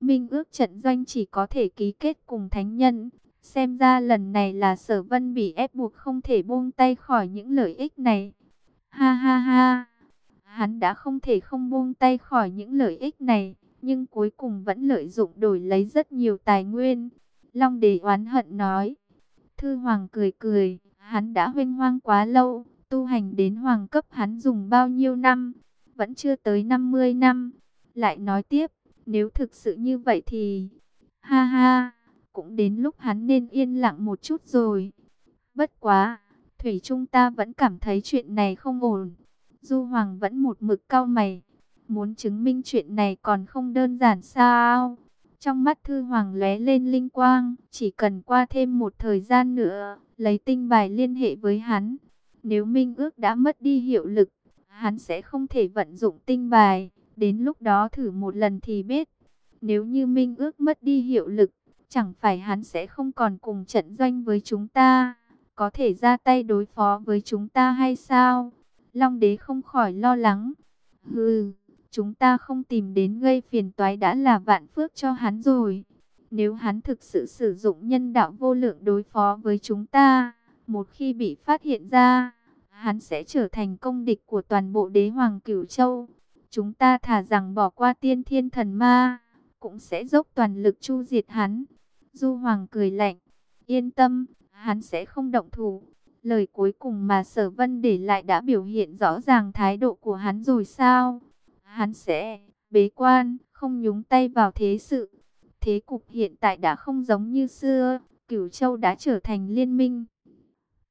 Minh ước trận doanh chỉ có thể ký kết cùng thánh nhân. Xem ra lần này là sở vân bị ép buộc không thể buông tay khỏi những lợi ích này. Ha ha ha, hắn đã không thể không buông tay khỏi những lợi ích này, nhưng cuối cùng vẫn lợi dụng đổi lấy rất nhiều tài nguyên. Long đế oán hận nói. Thư Hoàng cười cười, hắn đã huynh hoang quá lâu, tu hành đến hoàng cấp hắn dùng bao nhiêu năm, vẫn chưa tới 50 năm. Lại nói tiếp, nếu thực sự như vậy thì... Ha ha, cũng đến lúc hắn nên yên lặng một chút rồi. Bất quá, Thủy Trung ta vẫn cảm thấy chuyện này không ổn. Du Hoàng vẫn một mực cao mày. Muốn chứng minh chuyện này còn không đơn giản sao? Trong mắt Thư Hoàng lóe lên linh quang, chỉ cần qua thêm một thời gian nữa, lấy tinh bài liên hệ với hắn. Nếu Minh ước đã mất đi hiệu lực, hắn sẽ không thể vận dụng tinh bài, đến lúc đó thử một lần thì biết. Nếu như Minh ước mất đi hiệu lực, chẳng phải hắn sẽ không còn cùng trận doanh với chúng ta, có thể ra tay đối phó với chúng ta hay sao? Long đế không khỏi lo lắng. Hừ Chúng ta không tìm đến gây phiền toái đã là vạn phước cho hắn rồi. Nếu hắn thực sự sử dụng nhân đạo vô lượng đối phó với chúng ta, một khi bị phát hiện ra, hắn sẽ trở thành công địch của toàn bộ đế hoàng cửu châu. Chúng ta thả rằng bỏ qua tiên thiên thần ma, cũng sẽ dốc toàn lực chu diệt hắn. Du Hoàng cười lạnh, yên tâm, hắn sẽ không động thủ. Lời cuối cùng mà Sở Vân để lại đã biểu hiện rõ ràng thái độ của hắn rồi sao? hắn sẽ bế quan, không nhúng tay vào thế sự. Thế cục hiện tại đã không giống như xưa, Cửu Châu đã trở thành liên minh.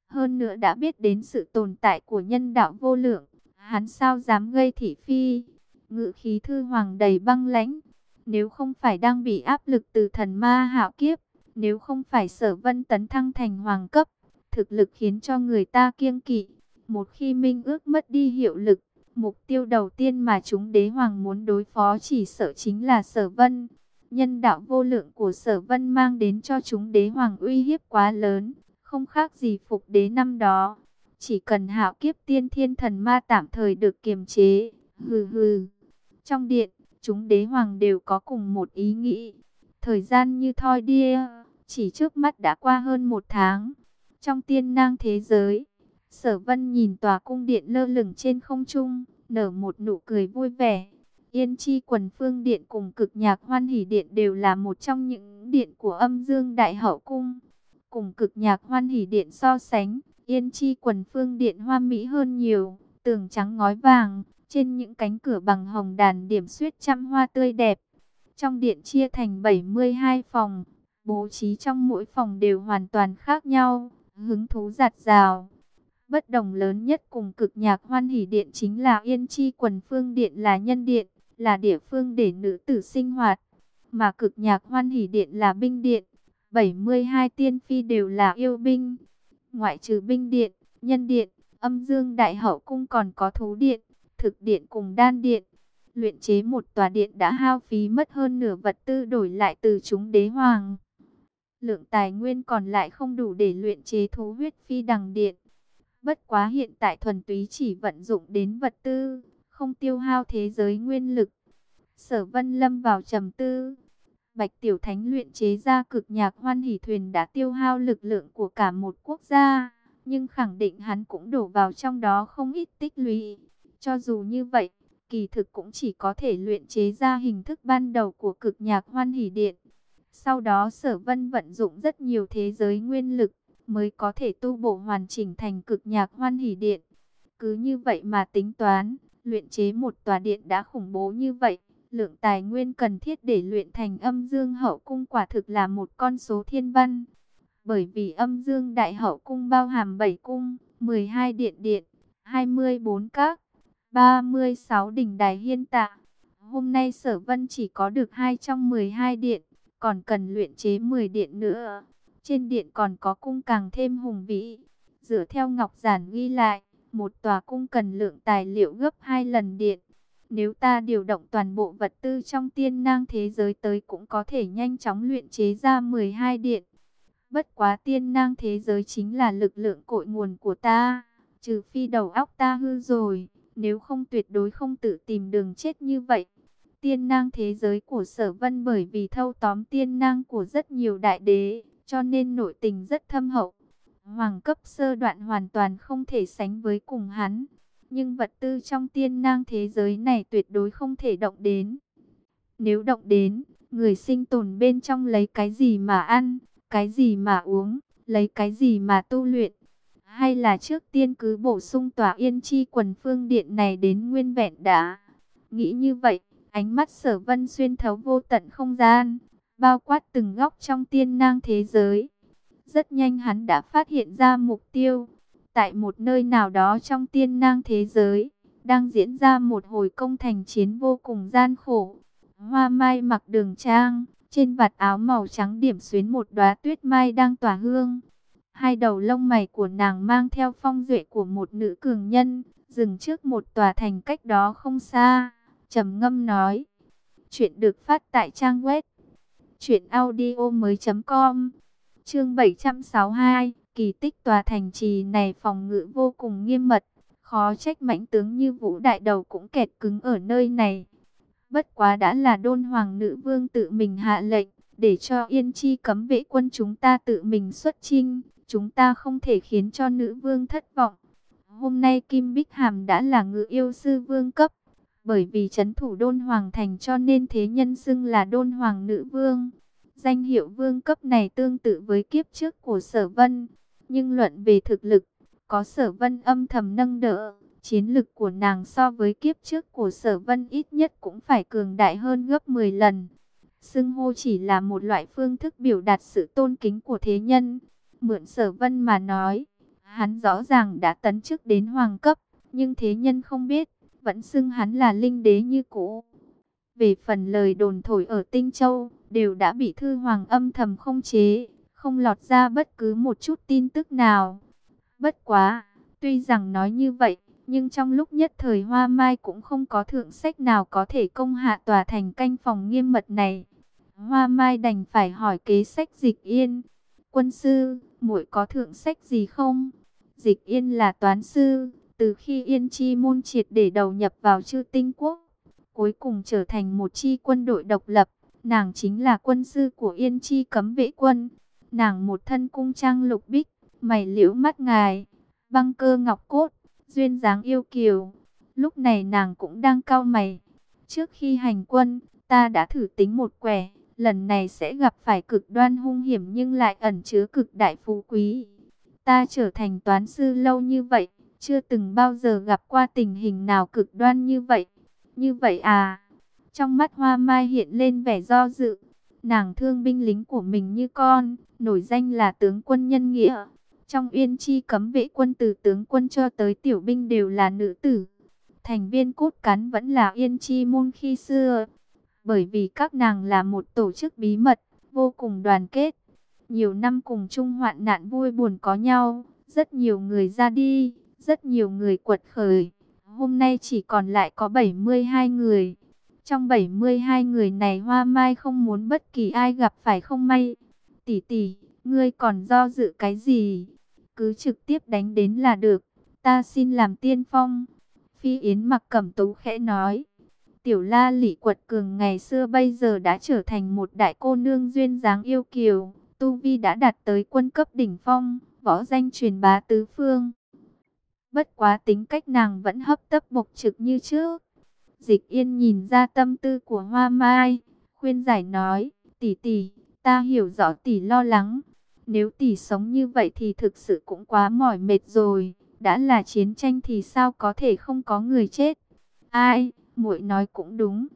Hơn nữa đã biết đến sự tồn tại của nhân đạo vô lượng, hắn sao dám gây thị phi. Ngự khí thư hoàng đầy băng lãnh, nếu không phải đang bị áp lực từ thần ma hạo kiếp, nếu không phải sở vân tấn thăng thành hoàng cấp, thực lực khiến cho người ta kiêng kỵ. Một khi minh ước mất đi hiệu lực, Mục tiêu đầu tiên mà chúng đế hoàng muốn đối phó chỉ sợ chính là sở vân. Nhân đạo vô lượng của sở vân mang đến cho chúng đế hoàng uy hiếp quá lớn, không khác gì phục đế năm đó. Chỉ cần hạo kiếp tiên thiên thần ma tạm thời được kiềm chế, hừ hừ. Trong điện, chúng đế hoàng đều có cùng một ý nghĩ. Thời gian như thoi đia, chỉ trước mắt đã qua hơn một tháng. Trong tiên nang thế giới, Sở Vân nhìn tòa cung điện lơ lửng trên không trung, nở một nụ cười vui vẻ. Yên Chi Quần Phương Điện cùng Cực Nhạc Hoan Hỷ Điện đều là một trong những điện của Âm Dương Đại Hậu Cung. Cùng Cực Nhạc Hoan Hỷ Điện so sánh, Yên Chi Quần Phương Điện hoa mỹ hơn nhiều, tường trắng ngói vàng, trên những cánh cửa bằng hồng đàn điểm xuyết trăm hoa tươi đẹp. Trong điện chia thành 72 phòng, bố trí trong mỗi phòng đều hoàn toàn khác nhau, hứng thú giạt rào. Bất đồng lớn nhất cùng cực nhạc hoan hỷ điện chính là Yên Chi quần phương điện là nhân điện, là địa phương để nữ tử sinh hoạt. Mà cực nhạc hoan hỷ điện là binh điện, 72 tiên phi đều là yêu binh. Ngoại trừ binh điện, nhân điện, âm dương đại hậu cung còn có thú điện, thực điện cùng đan điện. Luyện chế một tòa điện đã hao phí mất hơn nửa vật tư đổi lại từ chúng đế hoàng. Lượng tài nguyên còn lại không đủ để luyện chế thú huyết phi đằng điện. Bất quá hiện tại thuần túy chỉ vận dụng đến vật tư, không tiêu hao thế giới nguyên lực. Sở Vân Lâm vào trầm tư. Bạch Tiểu Thánh luyện chế ra cực nhạc hoan hỷ thuyền đã tiêu hao lực lượng của cả một quốc gia, nhưng khẳng định hắn cũng đổ vào trong đó không ít tích lũy. Cho dù như vậy, kỳ thực cũng chỉ có thể luyện chế ra hình thức ban đầu của cực nhạc hoan hỷ điện. Sau đó Sở Vân vận dụng rất nhiều thế giới nguyên lực, mới có thể tu bổ hoàn chỉnh thành cực nhạc hoan hỷ điện. Cứ như vậy mà tính toán, luyện chế một tòa điện đã khủng bố như vậy, lượng tài nguyên cần thiết để luyện thành âm dương hậu cung quả thực là một con số thiên văn. Bởi vì âm dương đại hậu cung bao hàm 7 cung, 12 điện điện, 24 các, 36 đỉnh đài hiên tạ. Hôm nay sở vân chỉ có được 2 trong 12 điện, còn cần luyện chế 10 điện nữa. Trên điện còn có cung càng thêm hùng vĩ. Dựa theo ngọc giản ghi lại, một tòa cung cần lượng tài liệu gấp 2 lần điện. Nếu ta điều động toàn bộ vật tư trong tiên nang thế giới tới cũng có thể nhanh chóng luyện chế ra 12 điện. Bất quá tiên nang thế giới chính là lực lượng cội nguồn của ta. Trừ phi đầu óc ta hư rồi, nếu không tuyệt đối không tự tìm đường chết như vậy. Tiên nang thế giới của sở vân bởi vì thâu tóm tiên nang của rất nhiều đại đế, cho nên nội tình rất thâm hậu. Hoàng cấp sơ đoạn hoàn toàn không thể sánh với cùng hắn. Nhưng vật tư trong tiên nang thế giới này tuyệt đối không thể động đến. Nếu động đến, người sinh tồn bên trong lấy cái gì mà ăn, cái gì mà uống, lấy cái gì mà tu luyện. Hay là trước tiên cứ bổ sung tòa yên chi quần phương điện này đến nguyên vẹn đã. Nghĩ như vậy, ánh mắt sở vân xuyên thấu vô tận không gian, bao quát từng góc trong tiên nang thế giới. Rất nhanh hắn đã phát hiện ra mục tiêu. Tại một nơi nào đó trong tiên nang thế giới, đang diễn ra một hồi công thành chiến vô cùng gian khổ. Hoa mai mặc đường trang, trên vạt áo màu trắng điểm xuyến một đóa tuyết mai đang tỏa hương. Hai đầu lông mày của nàng mang theo phong duệ của một nữ cường nhân, dừng trước một tòa thành cách đó không xa, trầm ngâm nói. Chuyện được phát tại trang web Chuyện Audio mới. Com. Chương 762, kỳ tích tòa thành trì này phòng ngự vô cùng nghiêm mật, khó trách mãnh tướng như Vũ Đại Đầu cũng kẹt cứng ở nơi này. Bất quá đã là đôn hoàng nữ vương tự mình hạ lệnh, để cho yên chi cấm vệ quân chúng ta tự mình xuất chinh, chúng ta không thể khiến cho nữ vương thất vọng. Hôm nay Kim Bích Hàm đã là ngự yêu sư vương cấp, bởi vì chấn thủ đôn hoàng thành cho nên thế nhân xưng là đôn hoàng nữ vương. Danh hiệu vương cấp này tương tự với kiếp trước của sở vân, nhưng luận về thực lực, có sở vân âm thầm nâng đỡ. Chiến lực của nàng so với kiếp trước của sở vân ít nhất cũng phải cường đại hơn gấp 10 lần. Xưng hô chỉ là một loại phương thức biểu đạt sự tôn kính của thế nhân. Mượn sở vân mà nói, hắn rõ ràng đã tấn chức đến hoàng cấp, nhưng thế nhân không biết, vẫn xưng hắn là linh đế như cũ. Về phần lời đồn thổi ở Tinh Châu, đều đã bị thư hoàng âm thầm không chế, không lọt ra bất cứ một chút tin tức nào. Bất quá, tuy rằng nói như vậy, nhưng trong lúc nhất thời Hoa Mai cũng không có thượng sách nào có thể công hạ tòa thành canh phòng nghiêm mật này. Hoa Mai đành phải hỏi kế sách dịch yên. Quân sư, muội có thượng sách gì không? Dịch yên là toán sư, từ khi yên chi môn triệt để đầu nhập vào chư tinh quốc. Cuối cùng trở thành một chi quân đội độc lập, nàng chính là quân sư của yên chi cấm vệ quân. Nàng một thân cung trang lục bích, mày liễu mắt ngài, băng cơ ngọc cốt, duyên dáng yêu kiều. Lúc này nàng cũng đang cao mày. Trước khi hành quân, ta đã thử tính một quẻ, lần này sẽ gặp phải cực đoan hung hiểm nhưng lại ẩn chứa cực đại phú quý. Ta trở thành toán sư lâu như vậy, chưa từng bao giờ gặp qua tình hình nào cực đoan như vậy. Như vậy à? Trong mắt Hoa Mai hiện lên vẻ do dự. Nàng thương binh lính của mình như con, nổi danh là tướng quân nhân nghĩa. Trong yên chi cấm vệ quân từ tướng quân cho tới tiểu binh đều là nữ tử. Thành viên cốt cán vẫn là yên chi môn khi xưa. Bởi vì các nàng là một tổ chức bí mật, vô cùng đoàn kết. Nhiều năm cùng chung hoạn nạn vui buồn có nhau, rất nhiều người ra đi, rất nhiều người quật khởi. Hôm nay chỉ còn lại có 72 người. Trong 72 người này Hoa Mai không muốn bất kỳ ai gặp phải không may. Tỷ tỷ, ngươi còn do dự cái gì? cứ trực tiếp đánh đến là được. Ta xin làm tiên phong. Phi Yến mặc cẩm tú khẽ nói. Tiểu la lị quật cường ngày xưa bây giờ đã trở thành một đại cô nương duyên dáng yêu kiều. Tu Vi đã đạt tới quân cấp đỉnh phong, võ danh truyền bá tứ phương. Bất quá tính cách nàng vẫn hấp tấp bộc trực như trước. Dịch yên nhìn ra tâm tư của hoa mai, khuyên giải nói, tỷ tỷ, ta hiểu rõ tỷ lo lắng, nếu tỷ sống như vậy thì thực sự cũng quá mỏi mệt rồi. Đã là chiến tranh thì sao có thể không có người chết? Ai, muội nói cũng đúng.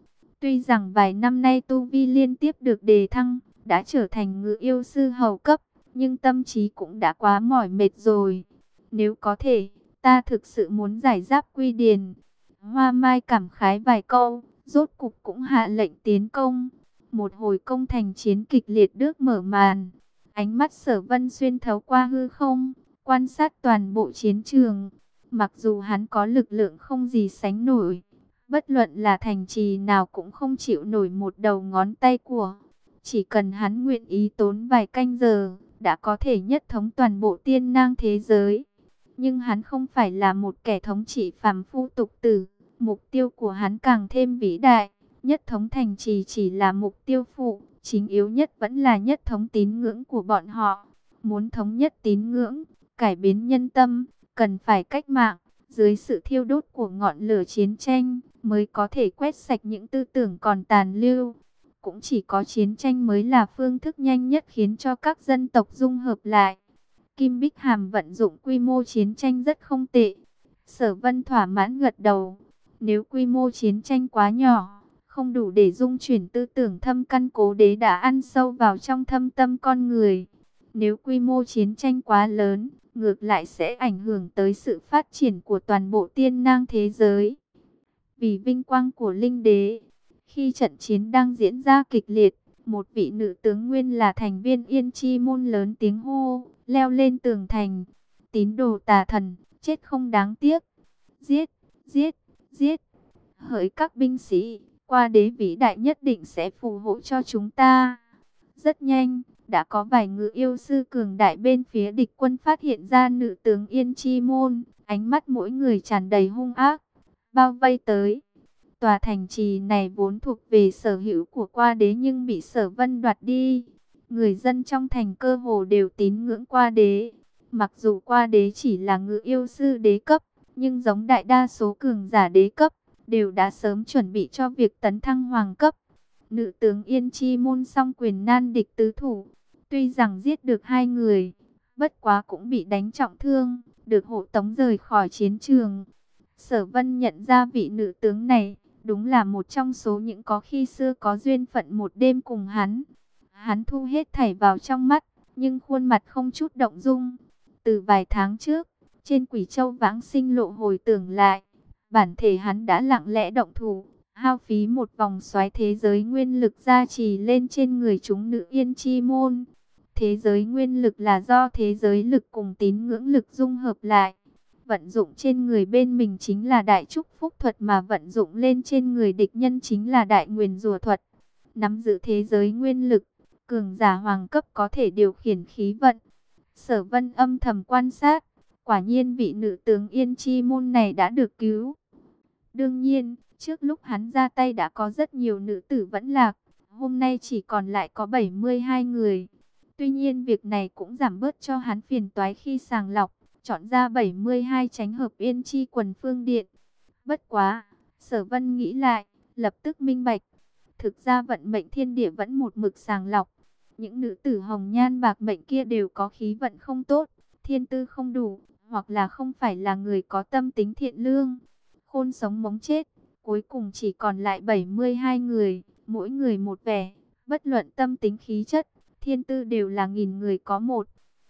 Tuy rằng vài năm nay Tu Vi liên tiếp được đề thăng, đã trở thành ngự yêu sư hầu cấp, nhưng tâm trí cũng đã quá mỏi mệt rồi. Nếu có thể, ta thực sự muốn giải giáp quy điền. Hoa Mai cảm khái vài câu, rốt cục cũng hạ lệnh tiến công. Một hồi công thành chiến kịch liệt đước mở màn. Ánh mắt sở vân xuyên thấu qua hư không, quan sát toàn bộ chiến trường. Mặc dù hắn có lực lượng không gì sánh nổi, bất luận là thành trì nào cũng không chịu nổi một đầu ngón tay của. Chỉ cần hắn nguyện ý tốn vài canh giờ, đã có thể nhất thống toàn bộ tiên nang thế giới. Nhưng hắn không phải là một kẻ thống trị phàm phu tục tử, mục tiêu của hắn càng thêm vĩ đại, Nhất thống thành trì chỉ là mục tiêu phụ, chính yếu nhất vẫn là nhất thống tín ngưỡng của bọn họ. Muốn thống nhất tín ngưỡng, cải biến nhân tâm, cần phải cách mạng, dưới sự thiêu đốt của ngọn lửa chiến tranh, mới có thể quét sạch những tư tưởng còn tàn lưu. Cũng chỉ có chiến tranh mới là phương thức nhanh nhất khiến cho các dân tộc dung hợp lại. Kim Bích Hàm vận dụng quy mô chiến tranh rất không tệ. Sở Vân thỏa mãn gật đầu. Nếu quy mô chiến tranh quá nhỏ, không đủ để dung chuyển tư tưởng thâm căn cố đế đã ăn sâu vào trong thâm tâm con người. Nếu quy mô chiến tranh quá lớn, ngược lại sẽ ảnh hưởng tới sự phát triển của toàn bộ tiên nang thế giới. Vì vinh quang của linh đế, khi trận chiến đang diễn ra kịch liệt, một vị nữ tướng nguyên là thành viên yên chi môn lớn tiếng hô, leo lên tường thành, tín đồ tà thần, chết không đáng tiếc, giết, giết, giết, hỡi các binh sĩ, qua đế vĩ đại nhất định sẽ phù hộ cho chúng ta. Rất nhanh, đã có vài ngự yêu sư cường đại bên phía địch quân phát hiện ra nữ tướng Yên Chi Môn, ánh mắt mỗi người tràn đầy hung ác, bao vây tới. Tòa thành trì này vốn thuộc về sở hữu của qua đế nhưng bị sở vân đoạt đi. Người dân trong thành cơ hồ đều tín ngưỡng qua đế. Mặc dù qua đế chỉ là ngự yêu sư đế cấp, nhưng giống đại đa số cường giả đế cấp, đều đã sớm chuẩn bị cho việc tấn thăng hoàng cấp. Nữ tướng Yên Chi môn song quyền nan địch tứ thủ, tuy rằng giết được hai người, bất quá cũng bị đánh trọng thương, được hộ tống rời khỏi chiến trường. Sở Vân nhận ra vị nữ tướng này, đúng là một trong số những có khi xưa có duyên phận một đêm cùng hắn. Hắn thu hết thảy vào trong mắt, nhưng khuôn mặt không chút động dung. Từ vài tháng trước, trên quỷ châu vãng sinh lộ hồi tưởng lại, bản thể hắn đã lặng lẽ động thủ, hao phí một vòng xoáy thế giới nguyên lực gia trì lên trên người chúng nữ yên chi môn. Thế giới nguyên lực là do thế giới lực cùng tín ngưỡng lực dung hợp lại. Vận dụng trên người bên mình chính là đại trúc phúc thuật mà vận dụng lên trên người địch nhân chính là đại nguyền rùa thuật. Nắm giữ thế giới nguyên lực, cường giả hoàng cấp có thể điều khiển khí vận. Sở vân âm thầm quan sát, quả nhiên vị nữ tướng Yên Chi Môn này đã được cứu. Đương nhiên, trước lúc hắn ra tay đã có rất nhiều nữ tử vẫn lạc, hôm nay chỉ còn lại có 72 người. Tuy nhiên việc này cũng giảm bớt cho hắn phiền toái khi sàng lọc, chọn ra 72 tránh hợp yên chi quần phương điện. Bất quá, sở vân nghĩ lại, lập tức minh bạch. Thực ra vận mệnh thiên địa vẫn một mực sàng lọc. Những nữ tử hồng nhan bạc mệnh kia đều có khí vận không tốt, thiên tư không đủ, hoặc là không phải là người có tâm tính thiện lương. Khôn sống mống chết, cuối cùng chỉ còn lại 72 người, mỗi người một vẻ, bất luận tâm tính khí chất, thiên tư đều là nghìn người có một.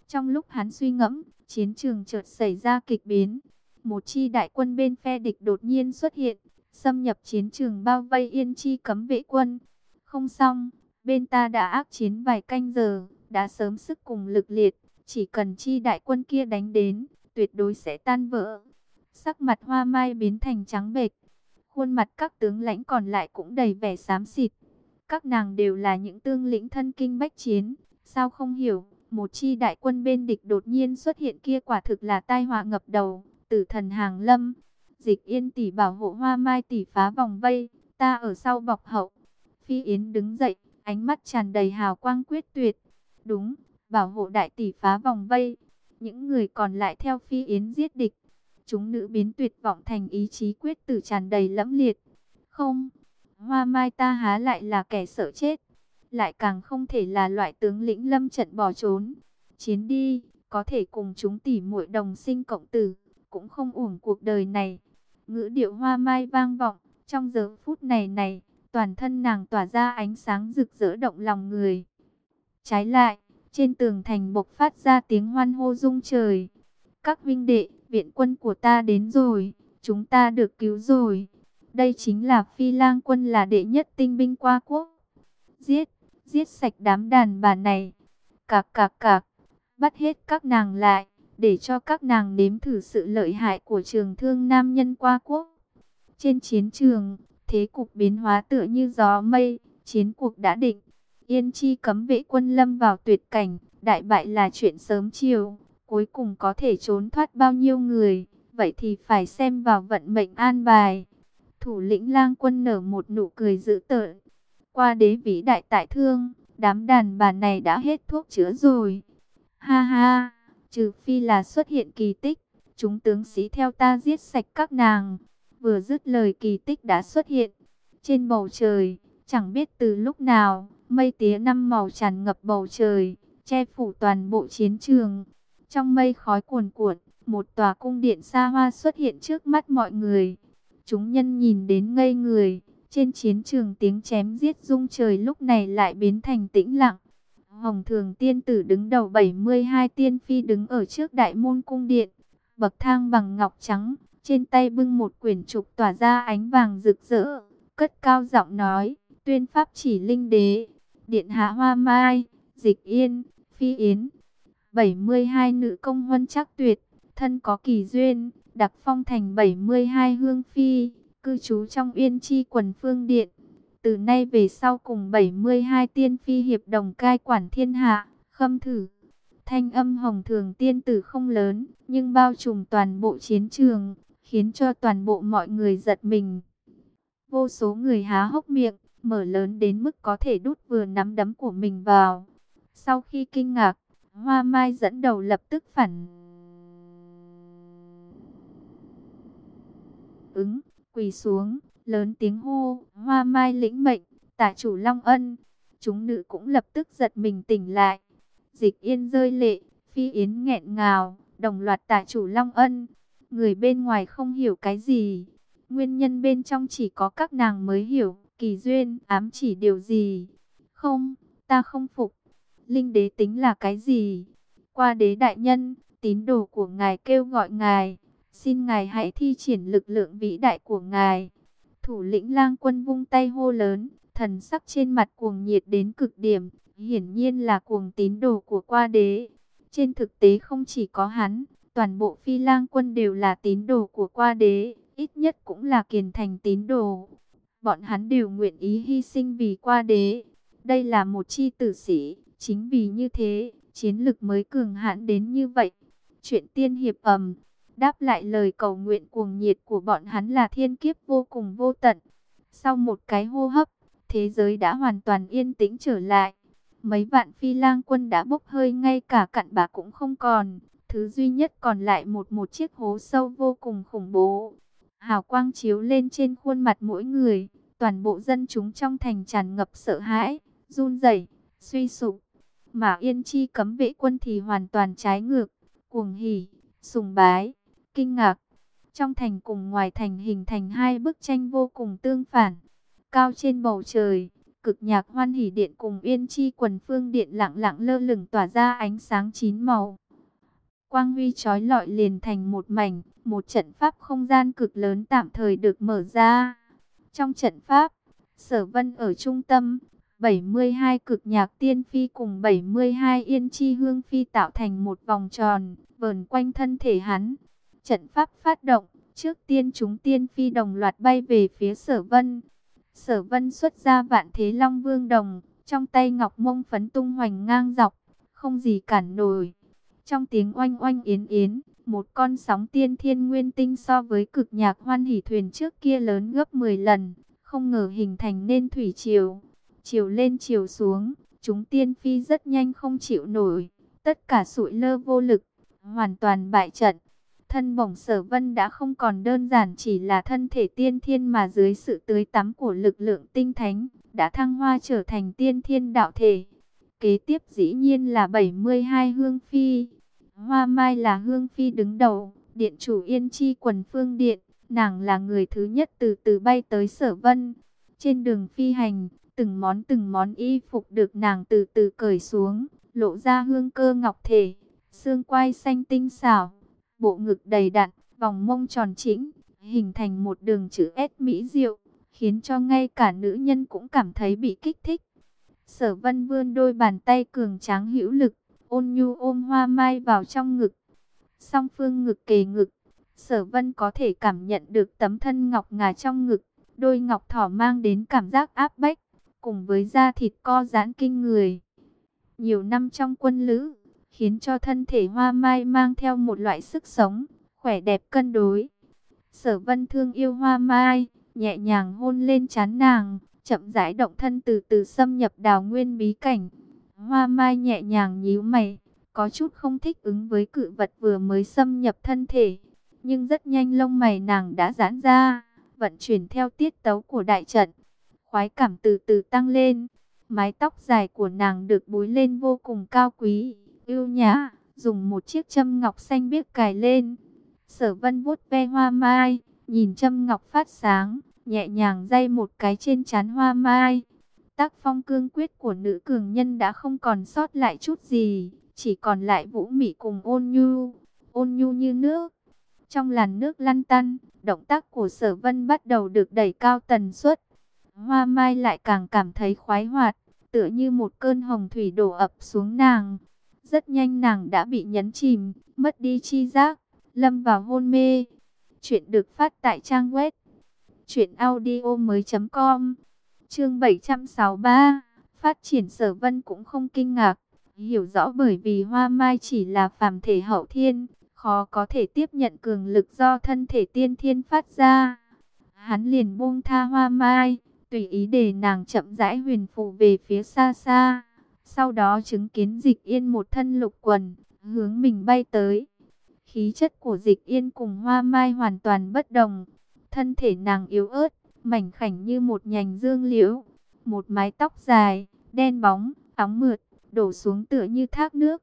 Trong lúc hắn suy ngẫm, chiến trường chợt xảy ra kịch biến. Một chi đại quân bên phe địch đột nhiên xuất hiện, xâm nhập chiến trường bao vây yên chi cấm vệ quân. Không xong, bên ta đã ác chiến vài canh giờ, đã sớm sức cùng lực liệt, chỉ cần chi đại quân kia đánh đến, tuyệt đối sẽ tan vỡ. Sắc mặt hoa mai biến thành trắng bệch, khuôn mặt các tướng lãnh còn lại cũng đầy vẻ xám xịt. Các nàng đều là những tương lĩnh thân kinh bách chiến, sao không hiểu, một chi đại quân bên địch đột nhiên xuất hiện kia quả thực là tai họa ngập đầu, tử thần hàng lâm. Dịch yên tỷ bảo hộ hoa mai tỷ phá vòng vây, ta ở sau bọc hậu. Phi Yến đứng dậy, ánh mắt tràn đầy hào quang quyết tuyệt. Đúng, bảo hộ đại tỷ phá vòng vây. Những người còn lại theo Phi Yến giết địch. Chúng nữ biến tuyệt vọng thành ý chí quyết tử tràn đầy lẫm liệt. Không, hoa mai ta há lại là kẻ sợ chết lại càng không thể là loại tướng lĩnh lâm trận bỏ trốn. Chiến đi, có thể cùng chúng tỉ muội đồng sinh cộng tử, cũng không uổng cuộc đời này. Ngữ điệu hoa mai vang vọng, trong giờ phút này này, toàn thân nàng tỏa ra ánh sáng rực rỡ động lòng người. Trái lại, trên tường thành bộc phát ra tiếng hoan hô rung trời. Các vinh đệ, viện quân của ta đến rồi, chúng ta được cứu rồi. Đây chính là phi lang quân là đệ nhất tinh binh qua quốc. Giết! giết sạch đám đàn bà này. Cạc cạc cạc, bắt hết các nàng lại, để cho các nàng nếm thử sự lợi hại của trường thương nam nhân qua quốc. Trên chiến trường, thế cục biến hóa tựa như gió mây, chiến cuộc đã định. Yên chi cấm vệ quân lâm vào tuyệt cảnh, đại bại là chuyện sớm chiều, cuối cùng có thể trốn thoát bao nhiêu người, vậy thì phải xem vào vận mệnh an bài. Thủ lĩnh lang quân nở một nụ cười dữ tợn. Qua đế vĩ đại tại thương, đám đàn bà này đã hết thuốc chữa rồi. Ha ha, trừ phi là xuất hiện kỳ tích, chúng tướng sĩ theo ta giết sạch các nàng. Vừa dứt lời kỳ tích đã xuất hiện. Trên bầu trời, chẳng biết từ lúc nào, mây tía năm màu tràn ngập bầu trời, che phủ toàn bộ chiến trường. Trong mây khói cuồn cuộn, một tòa cung điện xa hoa xuất hiện trước mắt mọi người. Chúng nhân nhìn đến ngây người, trên chiến trường tiếng chém giết rung trời lúc này lại biến thành tĩnh lặng. Hồng Thường Tiên Tử đứng đầu 72 tiên phi đứng ở trước đại môn cung điện, bậc thang bằng ngọc trắng, trên tay bưng một quyển trục tỏa ra ánh vàng rực rỡ, cất cao giọng nói, tuyên pháp chỉ linh đế, điện hạ hoa mai, dịch yên, phi yến. 72 nữ công huân chắc tuyệt, thân có kỳ duyên, đặc phong thành 72 hương phi, cư trú trong uyên chi quần phương điện. Từ nay về sau cùng 72 tiên phi hiệp đồng cai quản thiên hạ, khâm thử. Thanh âm hồng thường tiên tử không lớn, nhưng bao trùm toàn bộ chiến trường, khiến cho toàn bộ mọi người giật mình. Vô số người há hốc miệng, mở lớn đến mức có thể đút vừa nắm đấm của mình vào. Sau khi kinh ngạc, Hoa Mai dẫn đầu lập tức phản ứng, quỳ xuống, lớn tiếng hô, Hoa Mai lĩnh mệnh, tả chủ Long Ân. Chúng nữ cũng lập tức giật mình tỉnh lại. Dịch yên rơi lệ, phi yến nghẹn ngào, đồng loạt tả chủ Long Ân. Người bên ngoài không hiểu cái gì. Nguyên nhân bên trong chỉ có các nàng mới hiểu, kỳ duyên, ám chỉ điều gì. Không, ta không phục. Linh đế tính là cái gì? Qua đế đại nhân, tín đồ của ngài kêu gọi ngài. Xin ngài hãy thi triển lực lượng vĩ đại của ngài. Thủ lĩnh lang quân vung tay hô lớn, thần sắc trên mặt cuồng nhiệt đến cực điểm, hiển nhiên là cuồng tín đồ của qua đế. Trên thực tế không chỉ có hắn, toàn bộ phi lang quân đều là tín đồ của qua đế, ít nhất cũng là kiền thành tín đồ. Bọn hắn đều nguyện ý hy sinh vì qua đế. Đây là một chi tử sĩ, chính vì như thế, chiến lực mới cường hãn đến như vậy. Chuyện tiên hiệp ầm. Đáp lại lời cầu nguyện cuồng nhiệt của bọn hắn là thiên kiếp vô cùng vô tận. Sau một cái hô hấp, thế giới đã hoàn toàn yên tĩnh trở lại. Mấy vạn phi lang quân đã bốc hơi ngay cả cặn bã cũng không còn. Thứ duy nhất còn lại một một chiếc hố sâu vô cùng khủng bố. Hào quang chiếu lên trên khuôn mặt mỗi người. Toàn bộ dân chúng trong thành tràn ngập sợ hãi, run rẩy, suy sụp. Mà Yên Chi cấm vệ quân thì hoàn toàn trái ngược, cuồng hỉ, sùng bái kinh ngạc. Trong thành cùng ngoài thành hình thành hai bức tranh vô cùng tương phản. Cao trên bầu trời, cực nhạc hoan hỉ điện cùng yên chi quần phương điện lặng lặng lơ lửng tỏa ra ánh sáng chín màu. Quang huy trói lọi liền thành một mảnh, một trận pháp không gian cực lớn tạm thời được mở ra. Trong trận pháp, sở vân ở trung tâm, 72 cực nhạc tiên phi cùng 72 yên chi hương phi tạo thành một vòng tròn, vờn quanh thân thể hắn. Trận pháp phát động, trước tiên chúng tiên phi đồng loạt bay về phía sở vân. Sở vân xuất ra vạn thế long vương đồng, trong tay ngọc mông phấn tung hoành ngang dọc, không gì cản nổi. Trong tiếng oanh oanh yến yến, một con sóng tiên thiên nguyên tinh so với cực nhạc hoan hỷ thuyền trước kia lớn gấp 10 lần, không ngờ hình thành nên thủy triều. Chiều lên chiều xuống, chúng tiên phi rất nhanh không chịu nổi, tất cả sụi lơ vô lực, hoàn toàn bại trận. Thân bổng sở vân đã không còn đơn giản chỉ là thân thể tiên thiên mà dưới sự tưới tắm của lực lượng tinh thánh, đã thăng hoa trở thành tiên thiên đạo thể. Kế tiếp dĩ nhiên là 72 hương phi. Hoa mai là hương phi đứng đầu, điện chủ yên chi quần phương điện, nàng là người thứ nhất từ từ bay tới sở vân. Trên đường phi hành, từng món từng món y phục được nàng từ từ cởi xuống, lộ ra hương cơ ngọc thể, xương quai xanh tinh xảo bộ ngực đầy đặn, vòng mông tròn chỉnh, hình thành một đường chữ S mỹ diệu, khiến cho ngay cả nữ nhân cũng cảm thấy bị kích thích. Sở Vân vươn đôi bàn tay cường tráng hữu lực, ôn nhu ôm Hoa Mai vào trong ngực. Song phương ngực kề ngực, Sở Vân có thể cảm nhận được tấm thân ngọc ngà trong ngực, đôi ngọc thỏ mang đến cảm giác áp bách, cùng với da thịt co giãn kinh người. Nhiều năm trong quân lữ, khiến cho thân thể hoa mai mang theo một loại sức sống, khỏe đẹp cân đối. Sở vân thương yêu hoa mai, nhẹ nhàng hôn lên trán nàng, chậm rãi động thân từ từ xâm nhập đào nguyên bí cảnh. Hoa mai nhẹ nhàng nhíu mày, có chút không thích ứng với cự vật vừa mới xâm nhập thân thể. Nhưng rất nhanh lông mày nàng đã giãn ra, vận chuyển theo tiết tấu của đại trận. Khoái cảm từ từ tăng lên, mái tóc dài của nàng được búi lên vô cùng cao quý, ưu nhã, dùng một chiếc châm ngọc xanh biếc cài lên. Sở vân vuốt ve hoa mai, nhìn châm ngọc phát sáng, nhẹ nhàng day một cái trên chán hoa mai. Tác phong cương quyết của nữ cường nhân đã không còn sót lại chút gì, chỉ còn lại vũ mị cùng ôn nhu, ôn nhu như nước. Trong làn nước lăn tăn, động tác của sở vân bắt đầu được đẩy cao tần suất. Hoa mai lại càng cảm thấy khoái hoạt, tựa như một cơn hồng thủy đổ ập xuống nàng. Rất nhanh nàng đã bị nhấn chìm, mất đi chi giác, lâm vào hôn mê. Chuyện được phát tại trang web truyệnaudiomoi.com. Chương 763. Phát triển Sở Vân cũng không kinh ngạc, hiểu rõ bởi vì Hoa Mai chỉ là phàm thể hậu thiên, khó có thể tiếp nhận cường lực do thân thể tiên thiên phát ra. Hắn liền buông tha Hoa Mai, tùy ý để nàng chậm rãi huyền phù về phía xa xa. Sau đó chứng kiến Dịch Yên một thân lục quần, hướng mình bay tới. Khí chất của Dịch Yên cùng Hoa Mai hoàn toàn bất đồng. Thân thể nàng yếu ớt, mảnh khảnh như một nhành dương liễu, một mái tóc dài, đen bóng, óng mượt, đổ xuống tựa như thác nước.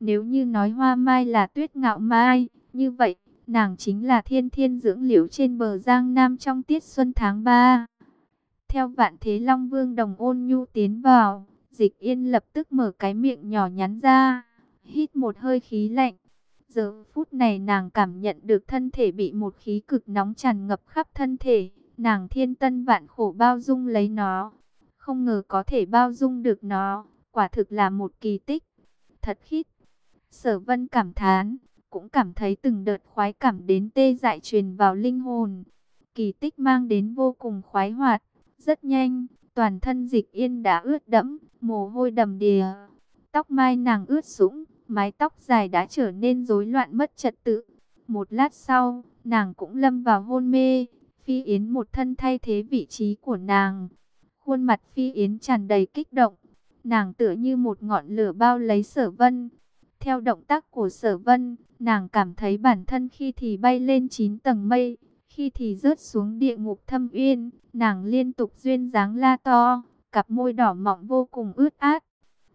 Nếu như nói Hoa Mai là tuyết ngạo mai, như vậy, nàng chính là thiên thiên dưỡng liễu trên bờ Giang Nam trong tiết xuân tháng 3. Theo vạn thế Long Vương đồng ôn nhu tiến vào, dịch yên lập tức mở cái miệng nhỏ nhắn ra, hít một hơi khí lạnh. Giờ phút này nàng cảm nhận được thân thể bị một khí cực nóng tràn ngập khắp thân thể, nàng thiên tân vạn khổ bao dung lấy nó. Không ngờ có thể bao dung được nó, quả thực là một kỳ tích. Thật khít. Sở vân cảm thán, cũng cảm thấy từng đợt khoái cảm đến tê dại truyền vào linh hồn. Kỳ tích mang đến vô cùng khoái hoạt, rất nhanh, toàn thân dịch yên đã ướt đẫm, mồ hôi đầm đìa. Tóc mai nàng ướt sũng, mái tóc dài đã trở nên rối loạn mất trật tự. Một lát sau, nàng cũng lâm vào hôn mê. Phi Yến một thân thay thế vị trí của nàng. Khuôn mặt Phi Yến tràn đầy kích động. Nàng tựa như một ngọn lửa bao lấy sở vân. Theo động tác của sở vân, nàng cảm thấy bản thân khi thì bay lên 9 tầng mây, khi thì rớt xuống địa ngục thâm uyên. Nàng liên tục duyên dáng la to, cặp môi đỏ mọng vô cùng ướt át.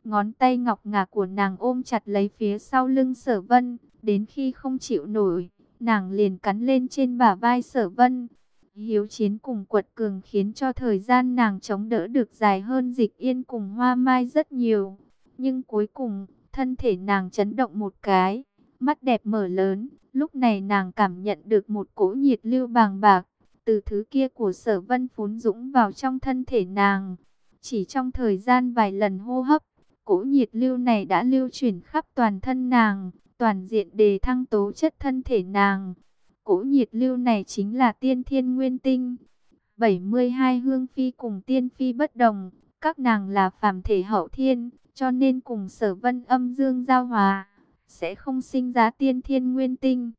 Ngón tay ngọc ngà của nàng ôm chặt lấy phía sau lưng sở vân, đến khi không chịu nổi, nàng liền cắn lên trên bả vai sở vân. Hiếu chiến cùng quật cường khiến cho thời gian nàng chống đỡ được dài hơn dịch yên cùng hoa mai rất nhiều. Nhưng cuối cùng, thân thể nàng chấn động một cái, mắt đẹp mở lớn. Lúc này nàng cảm nhận được một cỗ nhiệt lưu bàng bạc, từ thứ kia của sở vân phún dũng vào trong thân thể nàng. Chỉ trong thời gian vài lần hô hấp, cỗ nhiệt lưu này đã lưu chuyển khắp toàn thân nàng, toàn diện đề thăng tố chất thân thể nàng. Cỗ nhiệt lưu này chính là tiên thiên nguyên tinh. 72 hương phi cùng tiên phi bất đồng, các nàng là phàm thể hậu thiên, cho nên cùng sở vân âm dương giao hòa, sẽ không sinh ra tiên thiên nguyên tinh.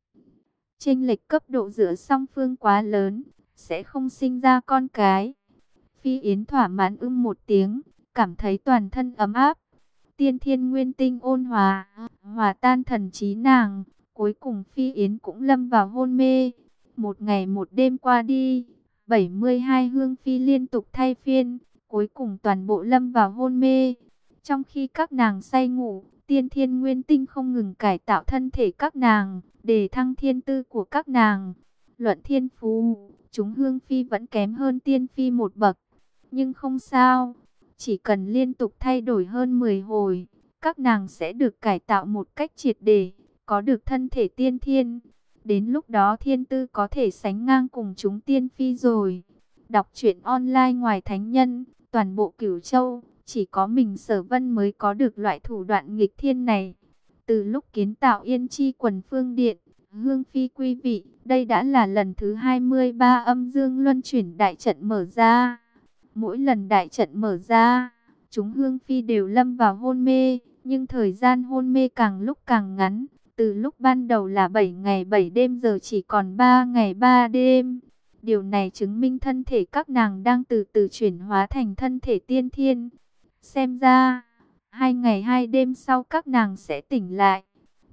Chênh lệch cấp độ giữa song phương quá lớn, sẽ không sinh ra con cái. Phi Yến thỏa mãn ưng một tiếng, cảm thấy toàn thân ấm áp. Tiên thiên nguyên tinh ôn hòa, hòa tan thần trí nàng. Cuối cùng Phi Yến cũng lâm vào hôn mê. Một ngày một đêm qua đi, 72 hương phi liên tục thay phiên, cuối cùng toàn bộ lâm vào hôn mê. Trong khi các nàng say ngủ, tiên thiên nguyên tinh không ngừng cải tạo thân thể các nàng, để thăng thiên tư của các nàng. Luận thiên phú, chúng hương phi vẫn kém hơn tiên phi một bậc. Nhưng không sao, chỉ cần liên tục thay đổi hơn 10 hồi, các nàng sẽ được cải tạo một cách triệt để có được thân thể tiên thiên. Đến lúc đó thiên tư có thể sánh ngang cùng chúng tiên phi rồi. Đọc truyện online ngoài thánh nhân, toàn bộ cửu châu, chỉ có mình sở vân mới có được loại thủ đoạn nghịch thiên này. Từ lúc kiến tạo yên chi quần phương điện, hương phi quy vị, đây đã là lần thứ 23 âm dương luân chuyển đại trận mở ra. Mỗi lần đại trận mở ra, chúng hương phi đều lâm vào hôn mê, nhưng thời gian hôn mê càng lúc càng ngắn. Từ lúc ban đầu là 7 ngày 7 đêm giờ chỉ còn 3 ngày 3 đêm. Điều này chứng minh thân thể các nàng đang từ từ chuyển hóa thành thân thể tiên thiên. Xem ra, hai ngày hai đêm sau các nàng sẽ tỉnh lại.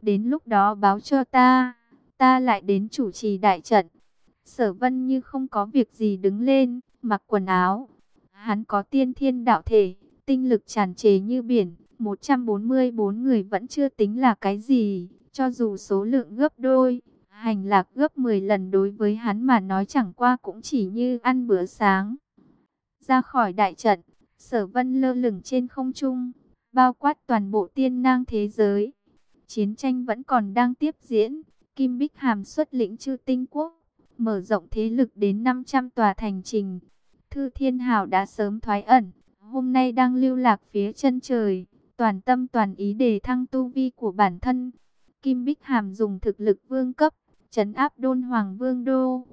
Đến lúc đó báo cho ta, ta lại đến chủ trì đại trận. Sở vân như không có việc gì đứng lên, mặc quần áo. Hắn có tiên thiên đạo thể, tinh lực tràn trề như biển. 144 người vẫn chưa tính là cái gì, cho dù số lượng gấp đôi, hành lạc gấp 10 lần đối với hắn mà nói chẳng qua cũng chỉ như ăn bữa sáng. Ra khỏi đại trận, sở vân lơ lửng trên không trung, bao quát toàn bộ tiên nang thế giới. Chiến tranh vẫn còn đang tiếp diễn, Kim Bích Hàm xuất lĩnh chư tinh quốc, mở rộng thế lực đến 500 tòa thành trình. Thư Thiên Hào đã sớm thoái ẩn, hôm nay đang lưu lạc phía chân trời, toàn tâm toàn ý đề thăng tu vi của bản thân. Kim Bích Hàm dùng thực lực vương cấp, chấn áp đôn hoàng vương đô.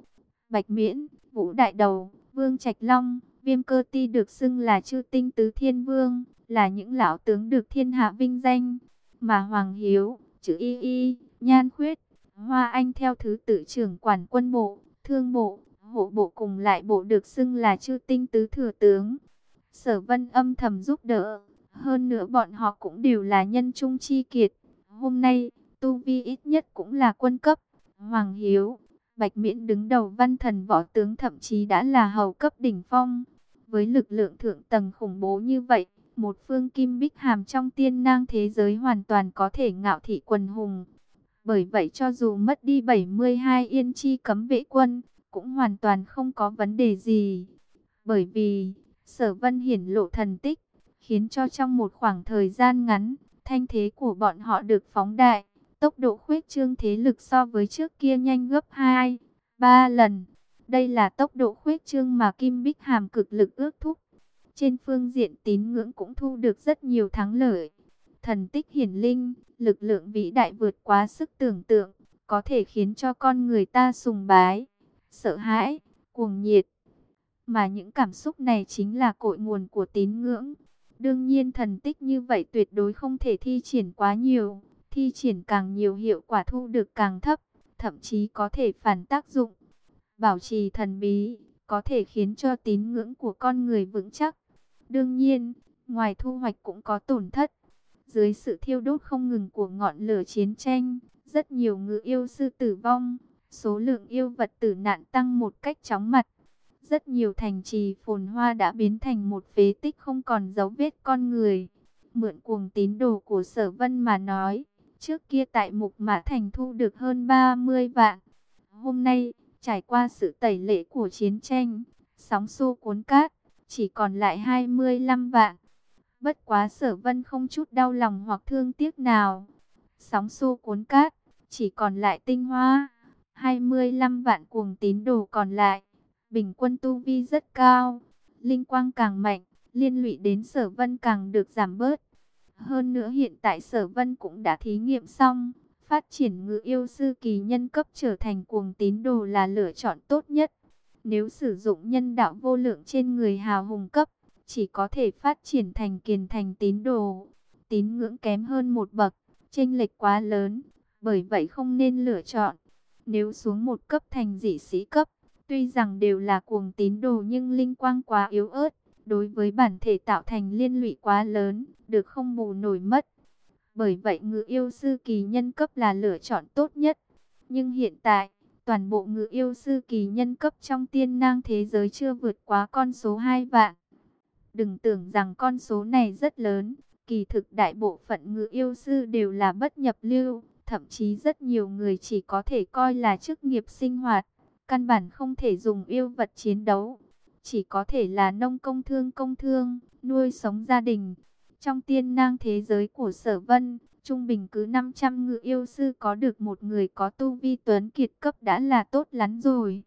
Bạch Miễn, Vũ Đại Đầu, Vương Trạch Long, Viêm Cơ Ti được xưng là chư tinh tứ thiên vương, là những lão tướng được thiên hạ vinh danh. Mà Hoàng Hiếu, chữ Y Y, Nhan Khuyết, Hoa Anh theo thứ tự trưởng quản quân bộ, thương bộ, hộ bộ cùng lại bộ được xưng là chư tinh tứ thừa tướng. Sở vân âm thầm giúp đỡ, hơn nữa bọn họ cũng đều là nhân trung chi kiệt. Hôm nay, Tu Vi ít nhất cũng là quân cấp. Hoàng Hiếu, Bạch Miễn đứng đầu văn thần võ tướng thậm chí đã là hầu cấp đỉnh phong. Với lực lượng thượng tầng khủng bố như vậy, một phương kim bích hàm trong tiên nang thế giới hoàn toàn có thể ngạo thị quần hùng. Bởi vậy cho dù mất đi 72 yên chi cấm vệ quân, cũng hoàn toàn không có vấn đề gì. Bởi vì, sở vân hiển lộ thần tích, khiến cho trong một khoảng thời gian ngắn, thanh thế của bọn họ được phóng đại. Tốc độ khuếch trương thế lực so với trước kia nhanh gấp 2, 3 lần. Đây là tốc độ khuếch trương mà Kim Bích Hàm cực lực ước thúc. Trên phương diện tín ngưỡng cũng thu được rất nhiều thắng lợi. Thần tích hiển linh, lực lượng vĩ đại vượt quá sức tưởng tượng, có thể khiến cho con người ta sùng bái, sợ hãi, cuồng nhiệt. Mà những cảm xúc này chính là cội nguồn của tín ngưỡng. Đương nhiên thần tích như vậy tuyệt đối không thể thi triển quá nhiều thi triển càng nhiều hiệu quả thu được càng thấp, thậm chí có thể phản tác dụng. Bảo trì thần bí, có thể khiến cho tín ngưỡng của con người vững chắc. Đương nhiên, ngoài thu hoạch cũng có tổn thất. Dưới sự thiêu đốt không ngừng của ngọn lửa chiến tranh, rất nhiều ngự yêu sư tử vong, số lượng yêu vật tử nạn tăng một cách chóng mặt. Rất nhiều thành trì phồn hoa đã biến thành một phế tích không còn dấu vết con người. Mượn cuồng tín đồ của sở vân mà nói, Trước kia tại Mục Mã Thành thu được hơn 30 vạn. Hôm nay, trải qua sự tẩy lệ của chiến tranh, sóng xô cuốn cát, chỉ còn lại 25 vạn. Bất quá sở vân không chút đau lòng hoặc thương tiếc nào. Sóng xô cuốn cát, chỉ còn lại tinh hoa. 25 vạn cuồng tín đồ còn lại. Bình quân tu vi rất cao. Linh quang càng mạnh, liên lụy đến sở vân càng được giảm bớt. Hơn nữa hiện tại sở vân cũng đã thí nghiệm xong, phát triển ngự yêu sư kỳ nhân cấp trở thành cuồng tín đồ là lựa chọn tốt nhất. Nếu sử dụng nhân đạo vô lượng trên người hào hùng cấp, chỉ có thể phát triển thành kiền thành tín đồ. Tín ngưỡng kém hơn một bậc, chênh lệch quá lớn, bởi vậy không nên lựa chọn. Nếu xuống một cấp thành dị sĩ cấp, tuy rằng đều là cuồng tín đồ nhưng linh quang quá yếu ớt, đối với bản thể tạo thành liên lụy quá lớn, được không bù nổi mất. Bởi vậy ngự yêu sư kỳ nhân cấp là lựa chọn tốt nhất. Nhưng hiện tại, toàn bộ ngự yêu sư kỳ nhân cấp trong tiên nang thế giới chưa vượt quá con số 2 vạn. Đừng tưởng rằng con số này rất lớn, kỳ thực đại bộ phận ngự yêu sư đều là bất nhập lưu, thậm chí rất nhiều người chỉ có thể coi là chức nghiệp sinh hoạt, căn bản không thể dùng yêu vật chiến đấu chỉ có thể là nông công thương công thương, nuôi sống gia đình. Trong tiên nang thế giới của sở vân, trung bình cứ 500 ngự yêu sư có được một người có tu vi tuấn kiệt cấp đã là tốt lắm rồi.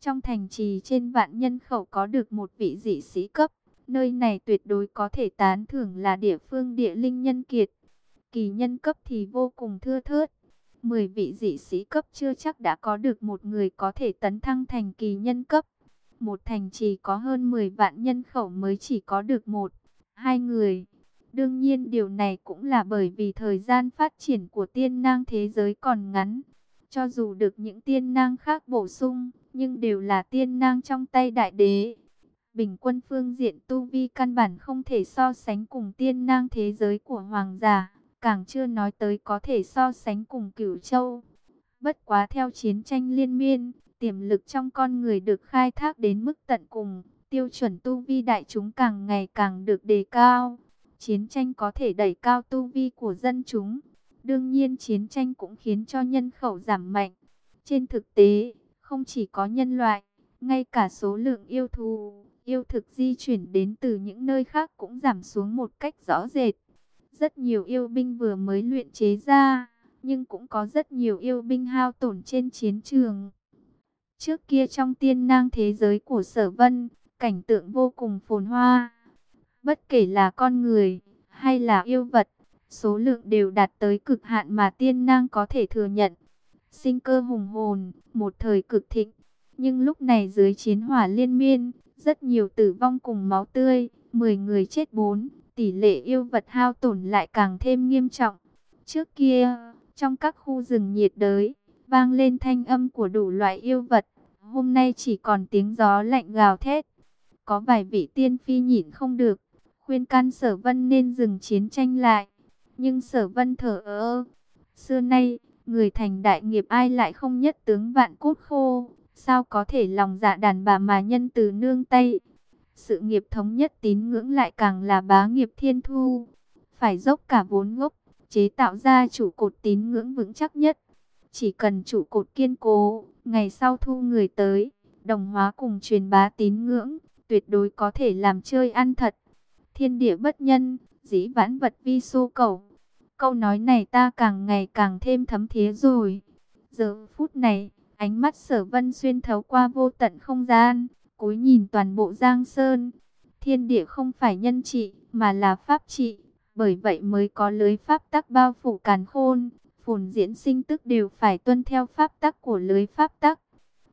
Trong thành trì trên vạn nhân khẩu có được một vị dị sĩ cấp, nơi này tuyệt đối có thể tán thưởng là địa phương địa linh nhân kiệt. Kỳ nhân cấp thì vô cùng thưa thớt. 10 vị dị sĩ cấp chưa chắc đã có được một người có thể tấn thăng thành kỳ nhân cấp một thành trì có hơn 10 vạn nhân khẩu mới chỉ có được một, hai người. Đương nhiên điều này cũng là bởi vì thời gian phát triển của tiên nang thế giới còn ngắn. Cho dù được những tiên nang khác bổ sung, nhưng đều là tiên nang trong tay đại đế. Bình quân phương diện tu vi căn bản không thể so sánh cùng tiên nang thế giới của hoàng giả, càng chưa nói tới có thể so sánh cùng cửu châu. Bất quá theo chiến tranh liên miên, tiềm lực trong con người được khai thác đến mức tận cùng, tiêu chuẩn tu vi đại chúng càng ngày càng được đề cao. Chiến tranh có thể đẩy cao tu vi của dân chúng. Đương nhiên chiến tranh cũng khiến cho nhân khẩu giảm mạnh. Trên thực tế, không chỉ có nhân loại, ngay cả số lượng yêu thú, yêu thực di chuyển đến từ những nơi khác cũng giảm xuống một cách rõ rệt. Rất nhiều yêu binh vừa mới luyện chế ra, nhưng cũng có rất nhiều yêu binh hao tổn trên chiến trường. Trước kia trong tiên nang thế giới của sở vân, cảnh tượng vô cùng phồn hoa. Bất kể là con người hay là yêu vật, số lượng đều đạt tới cực hạn mà tiên nang có thể thừa nhận. Sinh cơ hùng hồn, một thời cực thịnh. Nhưng lúc này dưới chiến hỏa liên miên, rất nhiều tử vong cùng máu tươi, 10 người chết 4, tỷ lệ yêu vật hao tổn lại càng thêm nghiêm trọng. Trước kia, trong các khu rừng nhiệt đới, vang lên thanh âm của đủ loại yêu vật, hôm nay chỉ còn tiếng gió lạnh gào thét. Có vài vị tiên phi nhịn không được, khuyên can sở vân nên dừng chiến tranh lại. Nhưng sở vân thở ơ, xưa nay, người thành đại nghiệp ai lại không nhất tướng vạn cốt khô, sao có thể lòng dạ đàn bà mà nhân từ nương tay. Sự nghiệp thống nhất tín ngưỡng lại càng là bá nghiệp thiên thu, phải dốc cả vốn gốc, chế tạo ra chủ cột tín ngưỡng vững chắc nhất. Chỉ cần chủ cột kiên cố, ngày sau thu người tới, đồng hóa cùng truyền bá tín ngưỡng, tuyệt đối có thể làm chơi ăn thật. Thiên địa bất nhân, dĩ vãn vật vi su cầu. Câu nói này ta càng ngày càng thêm thấm thía rồi. Giờ phút này, ánh mắt sở vân xuyên thấu qua vô tận không gian, cúi nhìn toàn bộ Giang Sơn. Thiên địa không phải nhân trị, mà là pháp trị. Bởi vậy mới có lưới pháp tắc bao phủ càn khôn. Phồn diễn sinh tức đều phải tuân theo pháp tắc của lưới pháp tắc.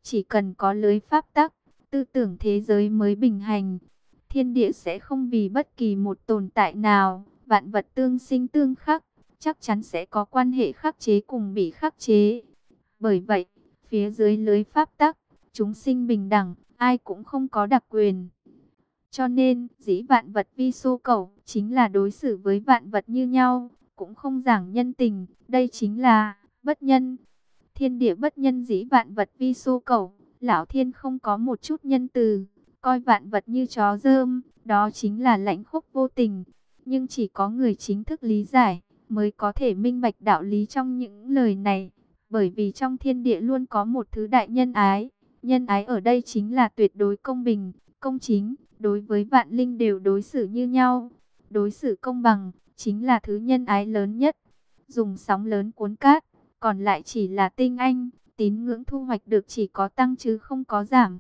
Chỉ cần có lưới pháp tắc, tư tưởng thế giới mới bình hành. Thiên địa sẽ không vì bất kỳ một tồn tại nào, vạn vật tương sinh tương khắc, chắc chắn sẽ có quan hệ khắc chế cùng bị khắc chế. Bởi vậy, phía dưới lưới pháp tắc, chúng sinh bình đẳng, ai cũng không có đặc quyền. Cho nên, dĩ vạn vật vi số cầu, chính là đối xử với vạn vật như nhau, cũng không giảng nhân tình, đây chính là bất nhân. Thiên địa bất nhân dĩ vạn vật vi số cầu, lão thiên không có một chút nhân từ, coi vạn vật như chó dơm, đó chính là lãnh khúc vô tình. Nhưng chỉ có người chính thức lý giải, mới có thể minh bạch đạo lý trong những lời này. Bởi vì trong thiên địa luôn có một thứ đại nhân ái. Nhân ái ở đây chính là tuyệt đối công bình, công chính, đối với vạn linh đều đối xử như nhau. Đối xử công bằng, chính là thứ nhân ái lớn nhất. Dùng sóng lớn cuốn cát, còn lại chỉ là tinh anh, tín ngưỡng thu hoạch được chỉ có tăng chứ không có giảm.